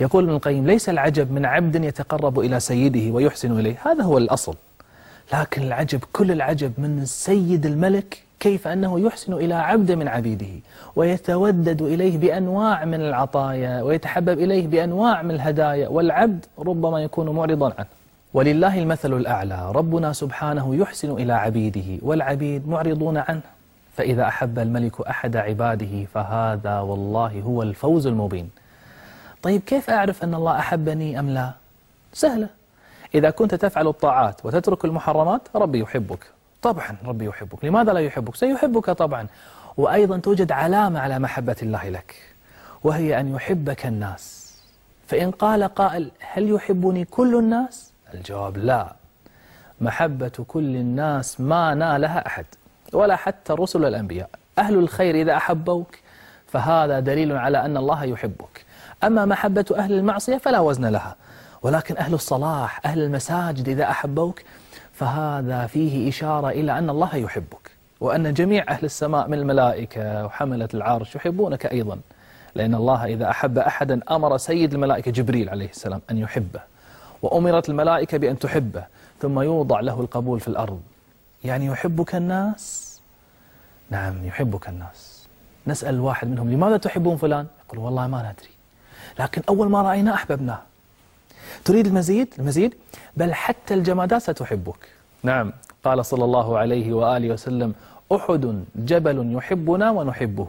يقول ابن القيم ليس العجب من عبد يتقرب إلى سيده ويحسن إليه. هذا هو الأصل. لكن العجب كل العجب من السيد الملك كيف أنه يحسن إلى عبد من عبيده ويتودد إليه بأنواع من العطايا ويتحبب إليه بأنواع من الهدايا والعبد ربما يكون معرضا عنه. ولله المثل الأعلى ربنا سبحانه يحسن إلى عبيده والعبيد معرضون عنه. فإذا أحب الملك أحد عباده فهذا والله هو الفوز المبين. طيب كيف أعرف أن الله أحبني أم لا؟ سهلة. إذا كنت تفعل الطاعات وتترك المحرمات ربي يحبك. طبعا ربي يحبك. لماذا لا يحبك؟ سيحبك طبعا. وأيضا توجد علامة على محبة الله لك وهي أن يحبك الناس. فإن قال قائل هل يحبني كل الناس؟ الجواب لا. محبة كل الناس ما نالها أحد ولا حتى الرسل والأنبياء. أهل الخير إذا أحبوك فهذا دليل على أن الله يحبك. أما محبة أهل المعصية فلا وزن لها. ولكن أهل الصلاح أهل المساجد إذا أحبوك فهذا فيه إشارة إلى أن الله يحبك. وأن جميع أهل السماء من الملائكة وحملة العرش يحبونك أيضا. لأن الله إذا أحب أحدا أمر سيد الملائكة جبريل عليه السلام أن يحبه. وأمرت الملائكة بأن تحبه. ثم يوضع له القبول في الأرض. يعني يحبك الناس؟ نعم يحبك الناس. نسأل واحد منهم لماذا تحبون فلان؟ يقول والله ما ندري. لكن أول ما رأيناه أحببناه. تريد المزيد؟ المزيد؟ بل حتى الجمادات ستحبك. نعم. قال صلى الله عليه وآله وسلم أحد جبل يحبنا ونحبه.